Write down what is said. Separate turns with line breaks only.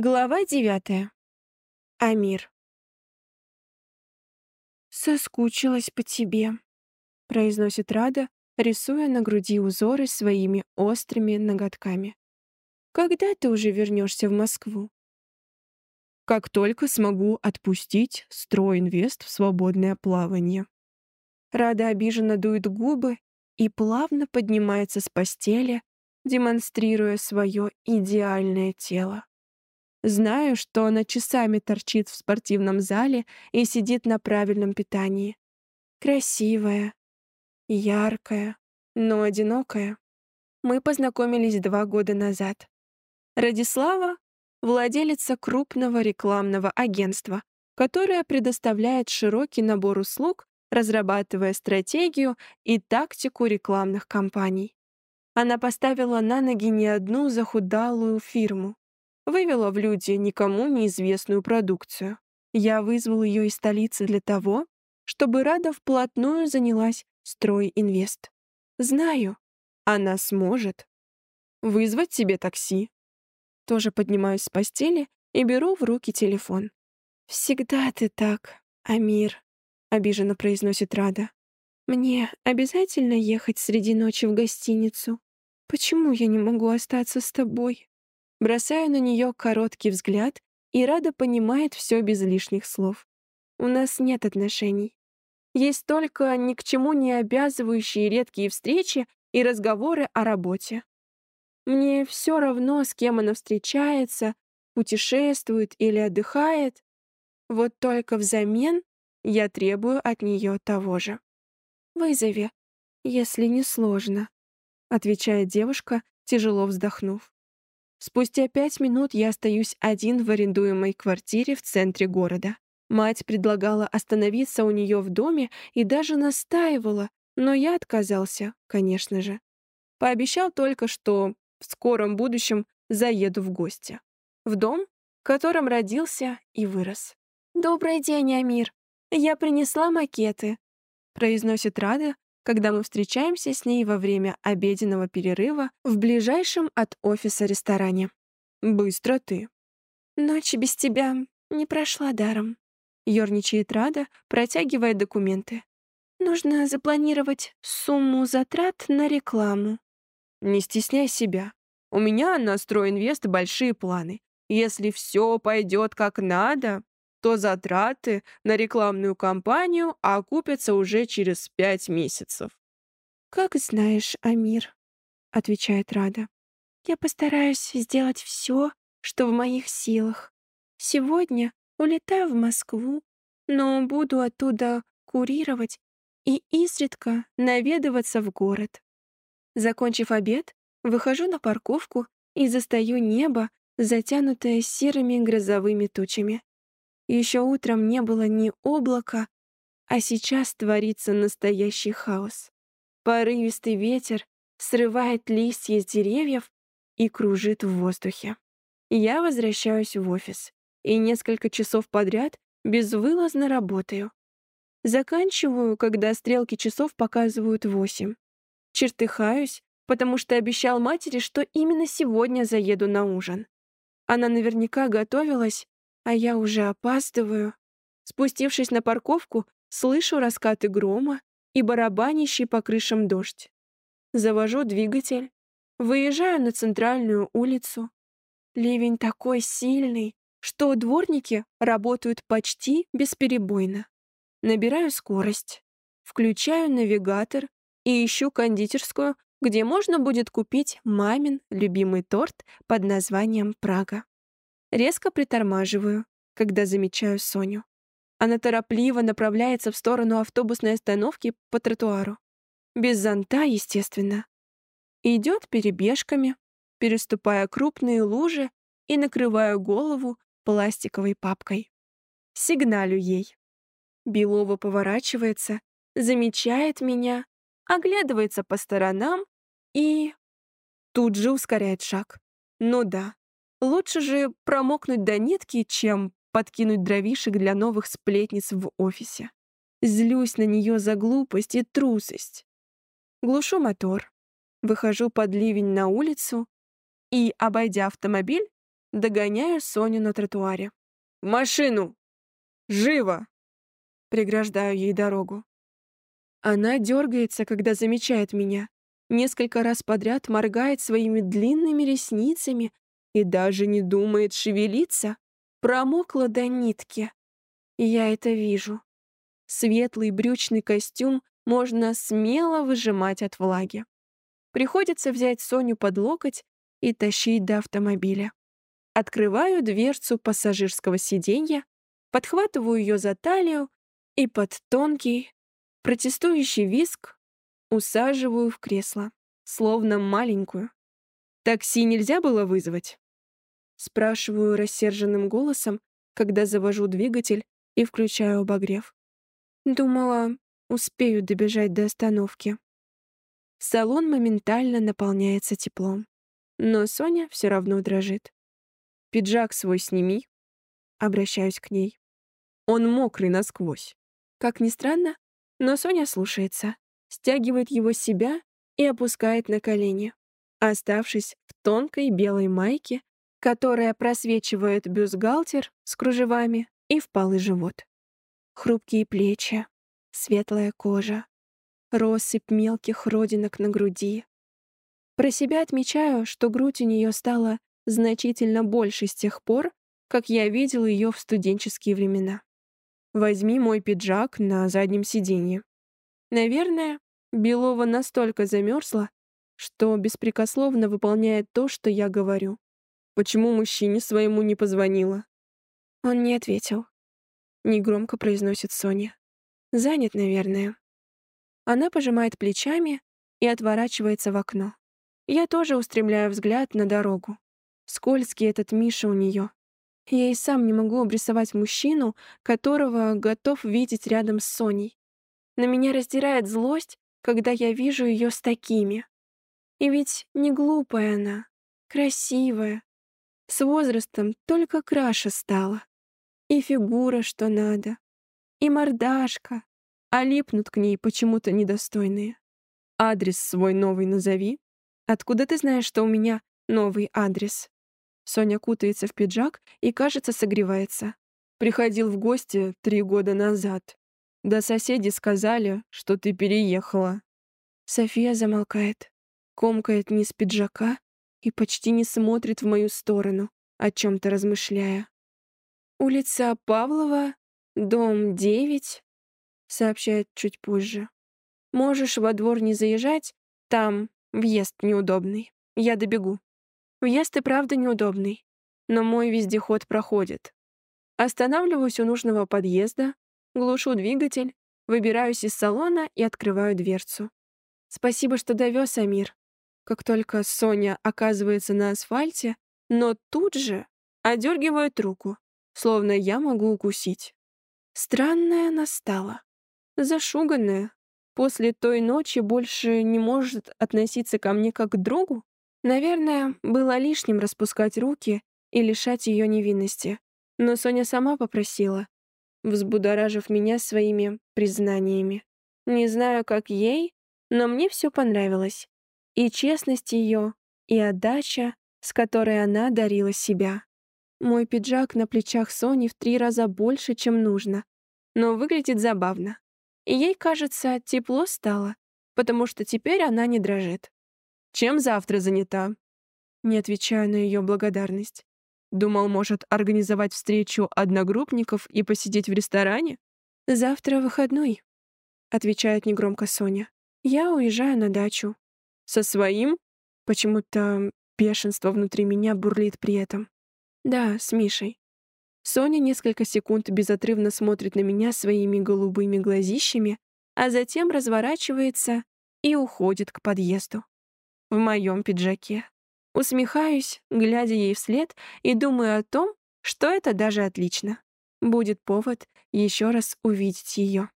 Глава девятая. Амир. «Соскучилась по тебе», — произносит Рада, рисуя на груди узоры своими острыми ноготками. «Когда ты уже вернешься в Москву?»
«Как только смогу отпустить Стройинвест в свободное плавание».
Рада обиженно дует губы и плавно поднимается с постели, демонстрируя свое идеальное тело. Знаю, что она часами торчит в спортивном зале и сидит на правильном питании. Красивая, яркая, но одинокая. Мы познакомились два года назад. Радислава — владелица крупного рекламного агентства, которое предоставляет широкий набор услуг, разрабатывая стратегию и тактику рекламных кампаний. Она поставила на ноги не одну захудалую фирму, вывела в люди никому неизвестную продукцию. Я вызвал ее из столицы для того, чтобы Рада вплотную занялась стройинвест. Знаю, она сможет. Вызвать себе такси. Тоже поднимаюсь с постели и беру в руки телефон. «Всегда ты так, Амир», — обиженно произносит Рада. «Мне обязательно ехать среди ночи в гостиницу? Почему я не могу остаться с тобой?» Бросаю на нее короткий взгляд, и Рада понимает все без лишних слов. У нас нет отношений. Есть только ни к чему не обязывающие редкие встречи и разговоры о работе. Мне все равно, с кем она встречается, путешествует или отдыхает. Вот только взамен я требую от нее того же. «Вызови, если не сложно», — отвечает девушка, тяжело вздохнув. Спустя пять минут я остаюсь один в арендуемой квартире в центре города. Мать предлагала остановиться у нее в доме и даже настаивала, но я отказался, конечно же. Пообещал только, что в скором будущем заеду в гости. В дом, в котором родился и вырос. «Добрый день, Амир. Я принесла макеты», — произносит Рада, когда мы встречаемся с ней во время обеденного перерыва в ближайшем от офиса ресторане. «Быстро ты». «Ночь без тебя не прошла даром», — ерничает Рада, протягивая документы. «Нужно запланировать сумму затрат на рекламу».
«Не стесняй себя. У меня на Стройинвест большие планы. Если все пойдет как надо, то затраты на рекламную кампанию окупятся уже через пять месяцев.
«Как знаешь, Амир», — отвечает Рада. «Я постараюсь сделать все, что в моих силах. Сегодня улетаю в Москву, но буду оттуда курировать и изредка наведываться в город. Закончив обед, выхожу на парковку и застаю небо, затянутое серыми грозовыми тучами. Еще утром не было ни облака, а сейчас творится настоящий хаос. Порывистый ветер срывает листья с деревьев и кружит в воздухе. Я возвращаюсь в офис и несколько часов подряд безвылазно работаю. Заканчиваю, когда стрелки часов показывают восемь. Чертыхаюсь, потому что обещал матери, что именно сегодня заеду на ужин. Она наверняка готовилась а я уже опаздываю. Спустившись на парковку, слышу раскаты грома и барабанящий по крышам дождь. Завожу двигатель, выезжаю на центральную улицу. Ливень такой сильный, что дворники работают почти бесперебойно. Набираю скорость, включаю навигатор и ищу кондитерскую, где можно будет купить мамин любимый торт под названием «Прага». Резко притормаживаю, когда замечаю Соню. Она торопливо направляется в сторону автобусной остановки по тротуару. Без зонта, естественно. Идет перебежками, переступая крупные лужи и накрывая голову пластиковой папкой. Сигналю ей. Белова поворачивается, замечает меня, оглядывается по сторонам и... Тут же ускоряет шаг. Ну да, Лучше же промокнуть до нитки, чем подкинуть дровишек для новых сплетниц в офисе. Злюсь на нее за глупость и трусость. Глушу мотор, выхожу под ливень на улицу и, обойдя автомобиль, Догоняю Соню на тротуаре.
«В машину! Живо!»
Преграждаю ей дорогу. Она дергается, когда замечает меня. Несколько раз подряд моргает своими длинными ресницами и даже не думает шевелиться. Промокла до нитки. Я это вижу. Светлый брючный костюм можно смело выжимать от влаги. Приходится взять Соню под локоть и тащить до автомобиля. Открываю дверцу пассажирского сиденья, подхватываю ее за талию и под тонкий, протестующий виск усаживаю в кресло, словно маленькую. «Такси нельзя было вызвать?» Спрашиваю рассерженным голосом, когда завожу двигатель и включаю обогрев. Думала, успею добежать до остановки. Салон моментально наполняется теплом. Но Соня все равно дрожит. «Пиджак свой сними». Обращаюсь к ней. Он мокрый насквозь. Как ни странно, но Соня слушается, стягивает его с себя и опускает на колени, оставшись в тонкой белой майке, которая просвечивает бюстгальтер с кружевами и впалый живот. Хрупкие плечи, светлая кожа, россыпь мелких родинок на груди. Про себя отмечаю, что грудь у нее стала значительно больше с тех пор, как я видел ее в студенческие времена. Возьми мой пиджак на заднем сиденье. Наверное, Белова настолько замерзла, что беспрекословно выполняет то, что я говорю. Почему мужчине своему не позвонила? Он не ответил. Негромко произносит Соня. Занят, наверное. Она пожимает плечами и отворачивается в окно. Я тоже устремляю взгляд на дорогу. Скользкий этот Миша у нее. Я и сам не могу обрисовать мужчину, которого готов видеть рядом с Соней. На меня раздирает злость, когда я вижу ее с такими. И ведь не глупая она, красивая. С возрастом только краше стала. И фигура, что надо, и мордашка, а липнут к ней почему-то недостойные. Адрес свой новый назови. Откуда ты знаешь, что у меня новый адрес? Соня кутается в пиджак и, кажется, согревается. Приходил в гости три года назад. Да соседи сказали, что ты переехала. София замолкает, комкает низ пиджака и почти не смотрит в мою сторону, о чем-то размышляя. «Улица Павлова, дом 9», — сообщает чуть позже. «Можешь во двор не заезжать, там въезд неудобный. Я добегу». Въезд и правда неудобный, но мой вездеход проходит. Останавливаюсь у нужного подъезда, глушу двигатель, выбираюсь из салона и открываю дверцу. Спасибо, что довез, Амир. Как только Соня оказывается на асфальте, но тут же одергивает руку, словно я могу укусить. Странная она стала. Зашуганная. После той ночи больше не может относиться ко мне как к другу? Наверное, было лишним распускать руки и лишать ее невинности. Но Соня сама попросила, взбудоражив меня своими признаниями. Не знаю, как ей, но мне все понравилось. И честность ее, и отдача, с которой она дарила себя. Мой пиджак на плечах Сони в три раза больше, чем нужно, но выглядит забавно. И ей, кажется, тепло стало, потому что теперь она не дрожит. Чем завтра занята?» Не отвечаю на ее благодарность. Думал, может организовать встречу одногруппников и посидеть в ресторане? «Завтра выходной», — отвечает негромко Соня. «Я уезжаю на дачу». «Со своим?» Почему-то бешенство внутри меня бурлит при этом. «Да, с Мишей». Соня несколько секунд безотрывно смотрит на меня своими голубыми глазищами, а затем разворачивается и уходит к подъезду в моем пиджаке. Усмехаюсь, глядя ей вслед, и думаю о том, что это даже отлично. Будет повод еще раз увидеть ее.